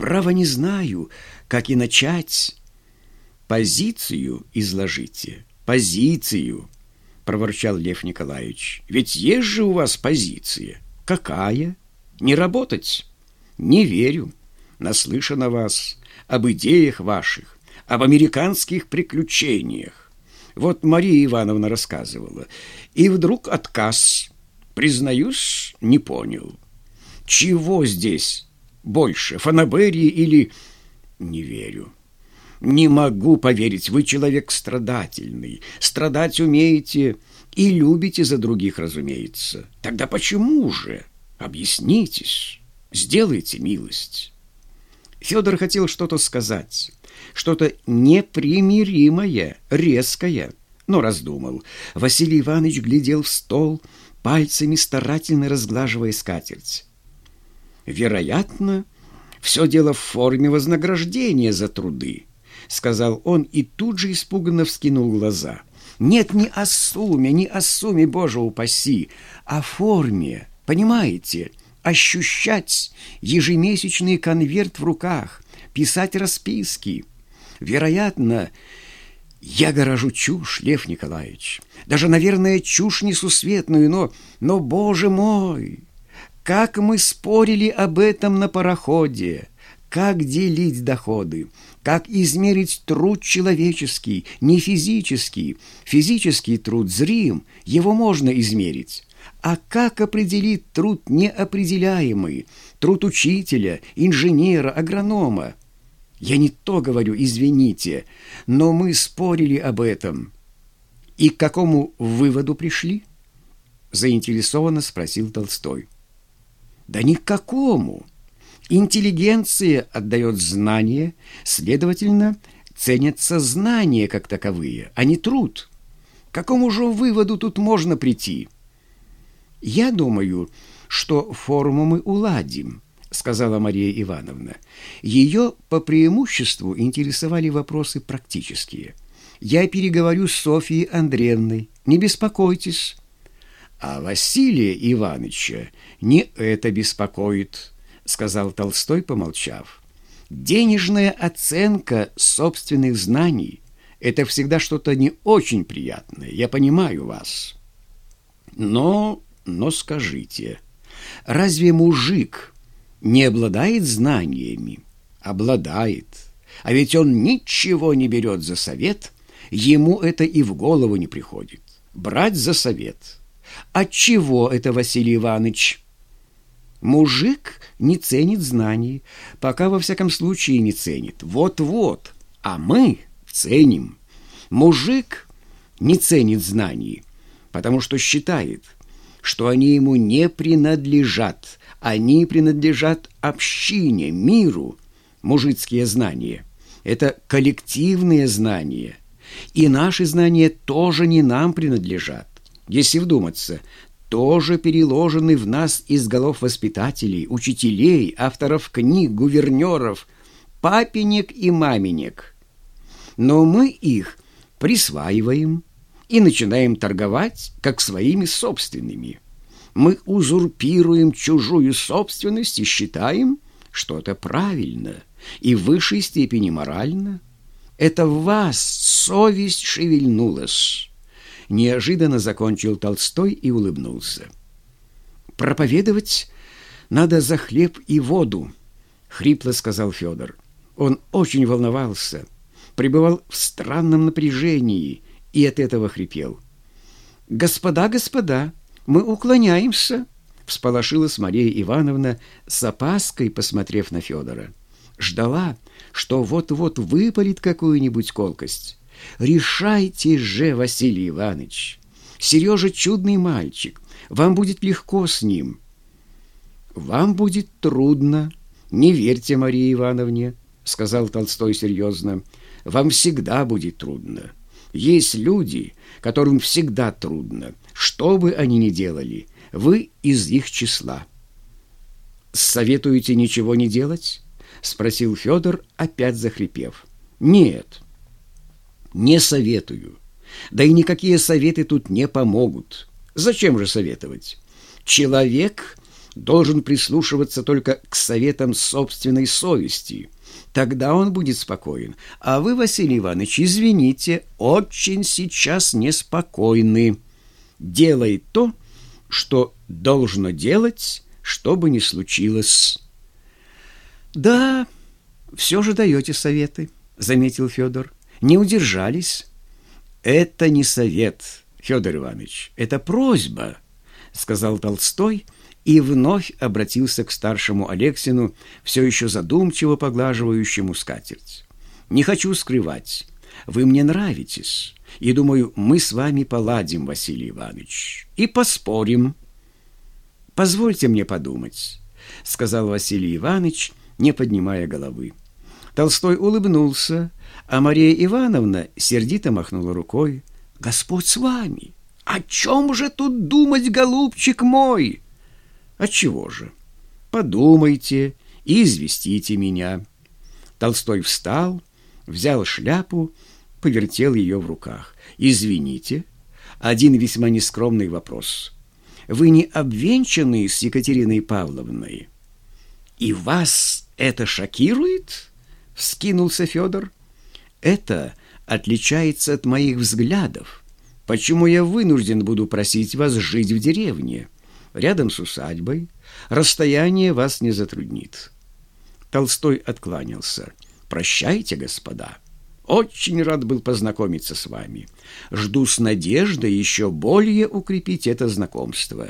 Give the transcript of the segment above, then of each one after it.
Право не знаю, как и начать. Позицию изложите, позицию, проворчал Лев Николаевич. Ведь есть же у вас позиция. Какая? Не работать? Не верю. Наслышан о вас, об идеях ваших, об американских приключениях. Вот Мария Ивановна рассказывала. И вдруг отказ. Признаюсь, не понял. Чего здесь больше, фанаберии или... Не верю. Не могу поверить, вы человек страдательный. Страдать умеете и любите за других, разумеется. Тогда почему же? Объяснитесь, сделайте милость. Федор хотел что-то сказать, что-то непримиримое, резкое, но раздумал. Василий Иванович глядел в стол, пальцами старательно разглаживая скатерть. Вероятно, все дело в форме вознаграждения за труды, сказал он и тут же испуганно вскинул глаза. Нет, не о сумме, не о сумме, Боже упаси, о форме, понимаете? Ощущать ежемесячный конверт в руках, писать расписки. Вероятно, я горожу чушь, Лев Николаевич. Даже, наверное, чушь несусветную, но, но, Боже мой, как мы спорили об этом на пароходе, как делить доходы, как измерить труд человеческий, не физический. Физический труд зрим, его можно измерить. А как определить труд неопределяемый, труд учителя, инженера, агронома? Я не то говорю, извините, но мы спорили об этом. И к какому выводу пришли? Заинтересованно спросил Толстой. Да ни к какому. Интеллигенция отдает знания, следовательно, ценятся знания как таковые, а не труд. К какому же выводу тут можно прийти? Я думаю, что форму мы уладим, сказала Мария Ивановна. Ее по преимуществу интересовали вопросы практические. Я переговорю с Софией Андреевной. Не беспокойтесь. А Василия Ивановича не это беспокоит, сказал Толстой, помолчав. Денежная оценка собственных знаний – это всегда что-то не очень приятное, я понимаю вас. Но, но скажите, разве мужик не обладает знаниями? Обладает. А ведь он ничего не берет за совет, ему это и в голову не приходит. Брать за совет – Отчего это, Василий Иванович? Мужик не ценит знаний, пока во всяком случае не ценит. Вот-вот, а мы ценим. Мужик не ценит знаний, потому что считает, что они ему не принадлежат. Они принадлежат общине, миру. Мужицкие знания – это коллективные знания. И наши знания тоже не нам принадлежат если вдуматься, тоже переложены в нас из голов воспитателей, учителей, авторов книг, гувернеров, папенек и маменек. Но мы их присваиваем и начинаем торговать как своими собственными. Мы узурпируем чужую собственность и считаем, что это правильно и в высшей степени морально. Это в вас совесть шевельнулась». Неожиданно закончил Толстой и улыбнулся. «Проповедовать надо за хлеб и воду», — хрипло сказал Федор. Он очень волновался, пребывал в странном напряжении и от этого хрипел. «Господа, господа, мы уклоняемся», — всполошилась Мария Ивановна с опаской, посмотрев на Федора. Ждала, что вот-вот выпалит какую-нибудь колкость. Решайте же, Василий Иванович. Сережа чудный мальчик. Вам будет легко с ним. Вам будет трудно. Не верьте Марии Ивановне, сказал Толстой серьезно. Вам всегда будет трудно. Есть люди, которым всегда трудно. Что бы они ни делали, вы из их числа. «Советуете ничего не делать?» — спросил Федор, опять захрипев. «Нет, не советую. Да и никакие советы тут не помогут. Зачем же советовать? Человек должен прислушиваться только к советам собственной совести. Тогда он будет спокоен. А вы, Василий Иванович, извините, очень сейчас неспокойны. Делай то, что должно делать, что бы ни случилось. Да, все же даете советы, заметил Федор. Не удержались. Это не совет, Федор Иванович, это просьба, сказал Толстой и вновь обратился к старшему Алексину, все еще задумчиво поглаживающему скатерть. Не хочу скрывать, вы мне нравитесь, и думаю, мы с вами поладим, Василий Иванович, и поспорим. Позвольте мне подумать, сказал Василий Иванович, не поднимая головы. Толстой улыбнулся, а Мария Ивановна сердито махнула рукой. «Господь с вами! О чем же тут думать, голубчик мой?» «Отчего же? Подумайте и известите меня». Толстой встал, взял шляпу, повертел ее в руках. «Извините, один весьма нескромный вопрос. Вы не обвенчаны с Екатериной Павловной?» «И вас это шокирует?» — вскинулся Федор. «Это отличается от моих взглядов. Почему я вынужден буду просить вас жить в деревне, рядом с усадьбой? Расстояние вас не затруднит». Толстой откланялся. «Прощайте, господа. Очень рад был познакомиться с вами. Жду с надеждой еще более укрепить это знакомство».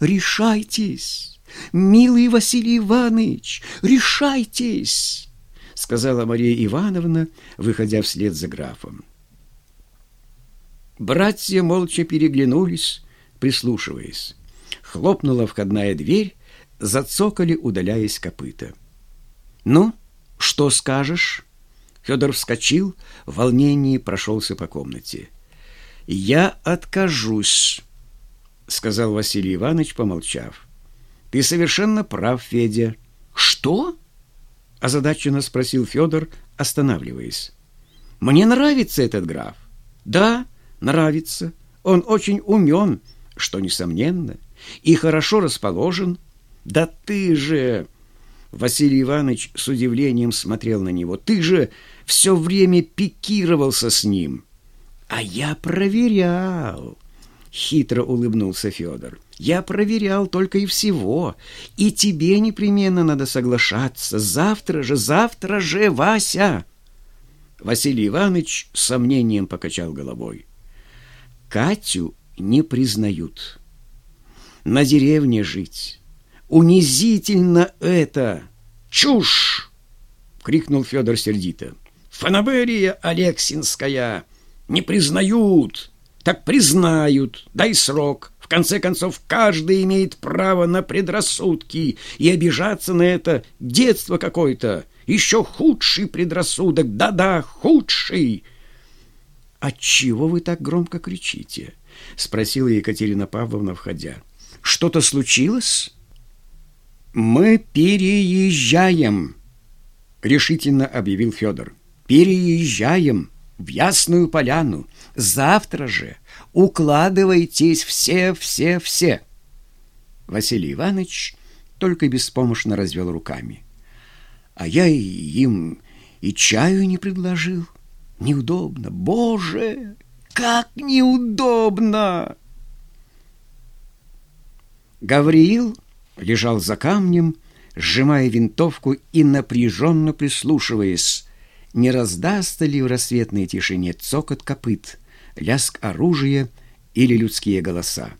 «Решайтесь!» «Милый Василий Иванович, решайтесь!» — сказала Мария Ивановна, выходя вслед за графом. Братья молча переглянулись, прислушиваясь. Хлопнула входная дверь, зацокали, удаляясь копыта. «Ну, что скажешь?» Федор вскочил, в волнении прошелся по комнате. «Я откажусь», — сказал Василий Иванович, помолчав. Ты совершенно прав, Федя. Что? Озадаченно спросил Федор, останавливаясь. Мне нравится этот граф. Да, нравится. Он очень умен, что несомненно, и хорошо расположен. Да ты же... Василий Иванович с удивлением смотрел на него. «Ты же все время пикировался с ним!» «А я проверял!» Хитро улыбнулся Федор. Я проверял только и всего. И тебе непременно надо соглашаться. Завтра же, завтра же, Вася!» Василий Иванович с сомнением покачал головой. «Катю не признают. На деревне жить. Унизительно это! Чушь!» — крикнул Федор сердито. «Фанаберия Алексинская! Не признают! Так признают! Дай срок!» В конце концов, каждый имеет право на предрассудки, и обижаться на это детство какое-то, еще худший предрассудок, да-да, худший. «Отчего вы так громко кричите?» — спросила Екатерина Павловна, входя. «Что-то случилось?» «Мы переезжаем», — решительно объявил Федор. «Переезжаем в Ясную Поляну. Завтра же Укладывайтесь все, все, все. Василий Иванович только беспомощно развел руками. А я им и чаю не предложил. Неудобно. Боже, как неудобно! Гавриил лежал за камнем, сжимая винтовку и напряженно прислушиваясь, не раздастся ли в рассветной тишине цокот копыт — лязг оружия или людские голоса.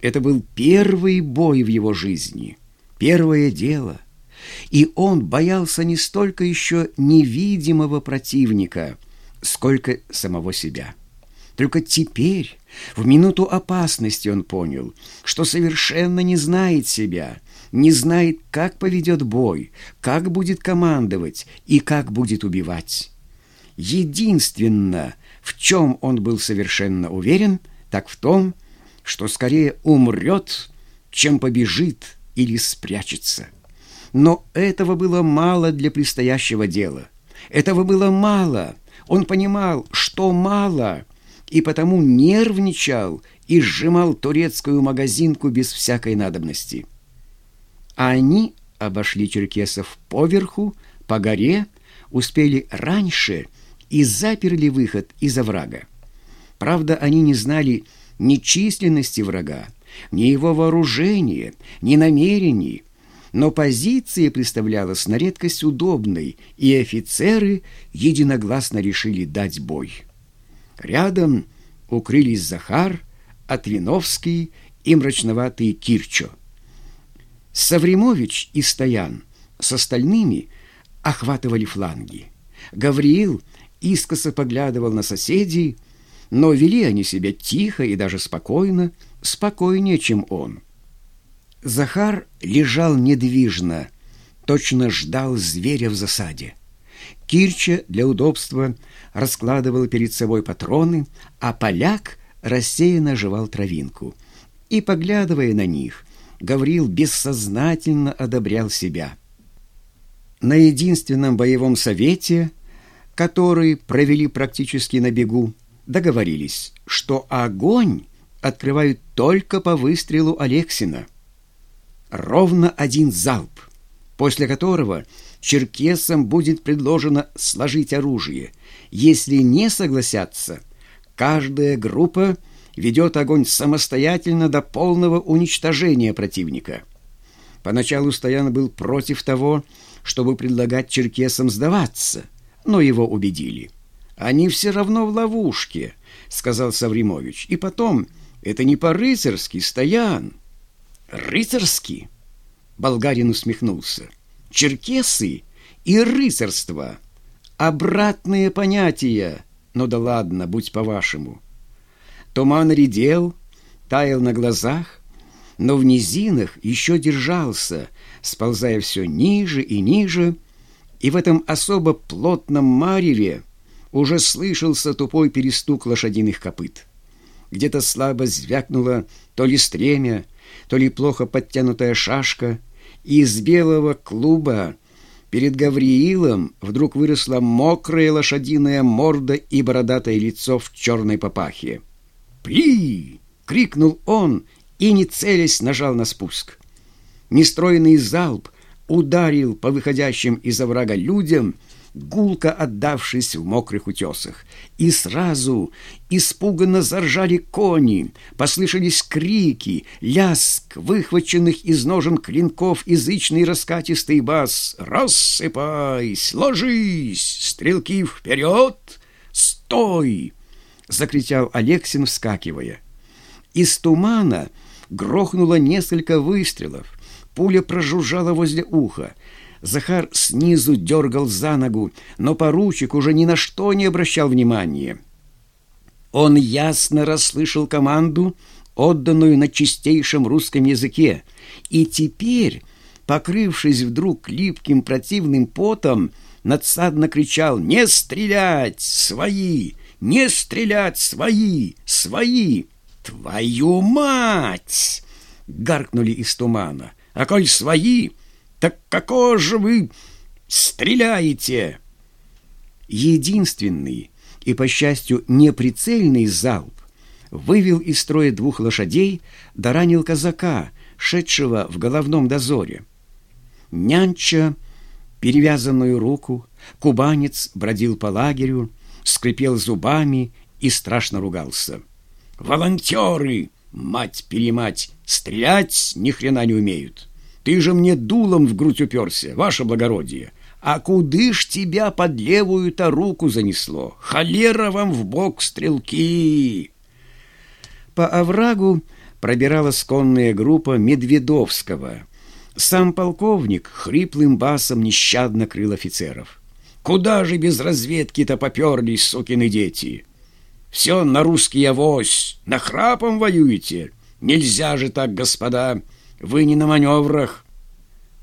Это был первый бой в его жизни, первое дело, и он боялся не столько еще невидимого противника, сколько самого себя. Только теперь, в минуту опасности, он понял, что совершенно не знает себя, не знает, как поведет бой, как будет командовать и как будет убивать. Единственно, в чем он был совершенно уверен, так в том, что скорее умрет, чем побежит или спрячется. Но этого было мало для предстоящего дела. Этого было мало. Он понимал, что мало, и потому нервничал и сжимал турецкую магазинку без всякой надобности. А они обошли черкесов поверху, по горе, успели раньше и заперли выход из оврага. Правда, они не знали ни численности врага, ни его вооружения, ни намерений, но позиция представлялась на редкость удобной, и офицеры единогласно решили дать бой. Рядом укрылись Захар, Отвиновский и мрачноватый Кирчо. Савримович и Стоян с остальными охватывали фланги. Гавриил искоса поглядывал на соседей, но вели они себя тихо и даже спокойно, спокойнее, чем он. Захар лежал недвижно, точно ждал зверя в засаде. Кирча для удобства раскладывал перед собой патроны, а поляк рассеянно жевал травинку. И, поглядывая на них, Гаврил бессознательно одобрял себя. На единственном боевом совете, который провели практически на бегу, договорились, что огонь открывают только по выстрелу Алексина. Ровно один залп, после которого черкесам будет предложено сложить оружие. Если не согласятся, каждая группа ведет огонь самостоятельно до полного уничтожения противника. Поначалу Стоян был против того, чтобы предлагать черкесам сдаваться, но его убедили. «Они все равно в ловушке», — сказал Савримович. «И потом, это не по-рыцарски, Стоян». «Рыцарски?» — болгарин усмехнулся. «Черкесы и рыцарство — обратные понятия. Ну да ладно, будь по-вашему». Туман редел, таял на глазах, но в низинах еще держался, сползая все ниже и ниже, и в этом особо плотном мареве уже слышался тупой перестук лошадиных копыт. Где-то слабо звякнуло то ли стремя, то ли плохо подтянутая шашка, и из белого клуба перед Гавриилом вдруг выросла мокрая лошадиная морда и бородатое лицо в черной папахе. «Пли!» — крикнул он и, не целясь, нажал на спуск. Нестроенный залп ударил по выходящим из оврага людям, гулко отдавшись в мокрых утесах. И сразу испуганно заржали кони, послышались крики, ляск выхваченных из ножен клинков, язычный раскатистый бас «Рассыпайся! Ложись! Стрелки вперед! Стой!» Закричал Алексин, вскакивая. Из тумана грохнуло несколько выстрелов. Пуля прожужжала возле уха. Захар снизу дергал за ногу, но поручик уже ни на что не обращал внимания. Он ясно расслышал команду, отданную на чистейшем русском языке, и теперь, покрывшись вдруг липким противным потом, надсадно кричал «Не стрелять! Свои! Не стрелять! Свои! Свои!» «Твою мать!» — гаркнули из тумана. «А коль свои, так какого же вы стреляете?» Единственный и, по счастью, неприцельный залп вывел из строя двух лошадей да ранил казака, шедшего в головном дозоре. Нянча перевязанную руку, кубанец бродил по лагерю, скрипел зубами и страшно ругался. «Волонтеры, мать-перемать, стрелять ни хрена не умеют. Ты же мне дулом в грудь уперся, ваше благородие. А куды ж тебя под левую-то руку занесло? Холера вам в бок стрелки!» По оврагу пробиралась конная группа Медведовского. Сам полковник хриплым басом нещадно крыл офицеров. Куда же без разведки-то поперлись, сукины дети? Все на русский авось, на храпом воюете. Нельзя же так, господа, вы не на маневрах.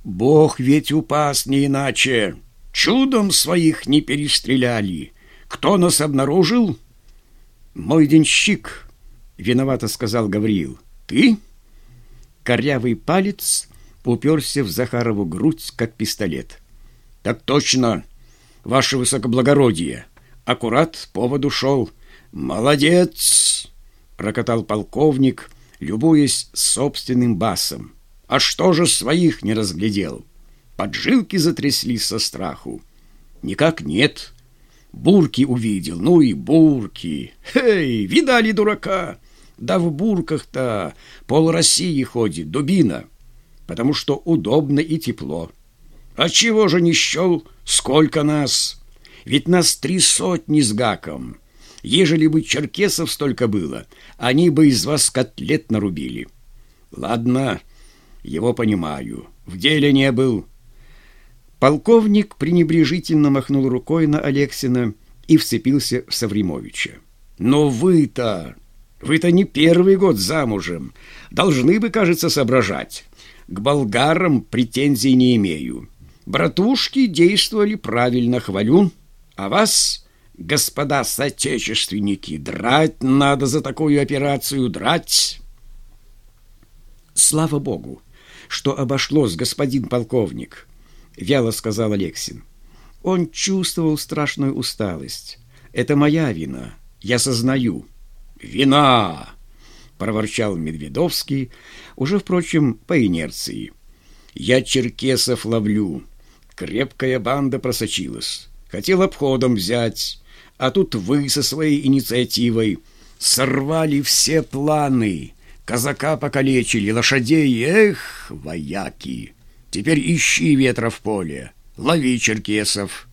Бог ведь упас не иначе. Чудом своих не перестреляли. Кто нас обнаружил? Мой денщик, виновато сказал Гавриил. Ты? Корявый палец уперся в Захарову грудь, как пистолет. Так точно, — ваше высокоблагородие. Аккурат поводу шел. Молодец! Прокатал полковник, любуясь собственным басом. А что же своих не разглядел? Поджилки затряслись со страху. Никак нет. Бурки увидел, ну и бурки. Эй, видали дурака? Да в бурках-то пол России ходит, дубина, потому что удобно и тепло. А чего же не счел, сколько нас? Ведь нас три сотни с гаком. Ежели бы черкесов столько было, они бы из вас котлет нарубили. Ладно, его понимаю, в деле не был. Полковник пренебрежительно махнул рукой на Алексина и вцепился в Савримовича. «Но вы-то, вы-то не первый год замужем. Должны бы, кажется, соображать. К болгарам претензий не имею. Братушки действовали правильно, хвалю. А вас, господа соотечественники, драть надо за такую операцию, драть!» «Слава Богу, что обошлось, господин полковник!» — вяло сказал Алексин. Он чувствовал страшную усталость. «Это моя вина, я сознаю». «Вина!» — проворчал Медведовский, уже, впрочем, по инерции. «Я черкесов ловлю. Крепкая банда просочилась. Хотел обходом взять, а тут вы со своей инициативой сорвали все планы. Казака покалечили, лошадей, эх, вояки!» Теперь ищи ветра в поле, лови черкесов.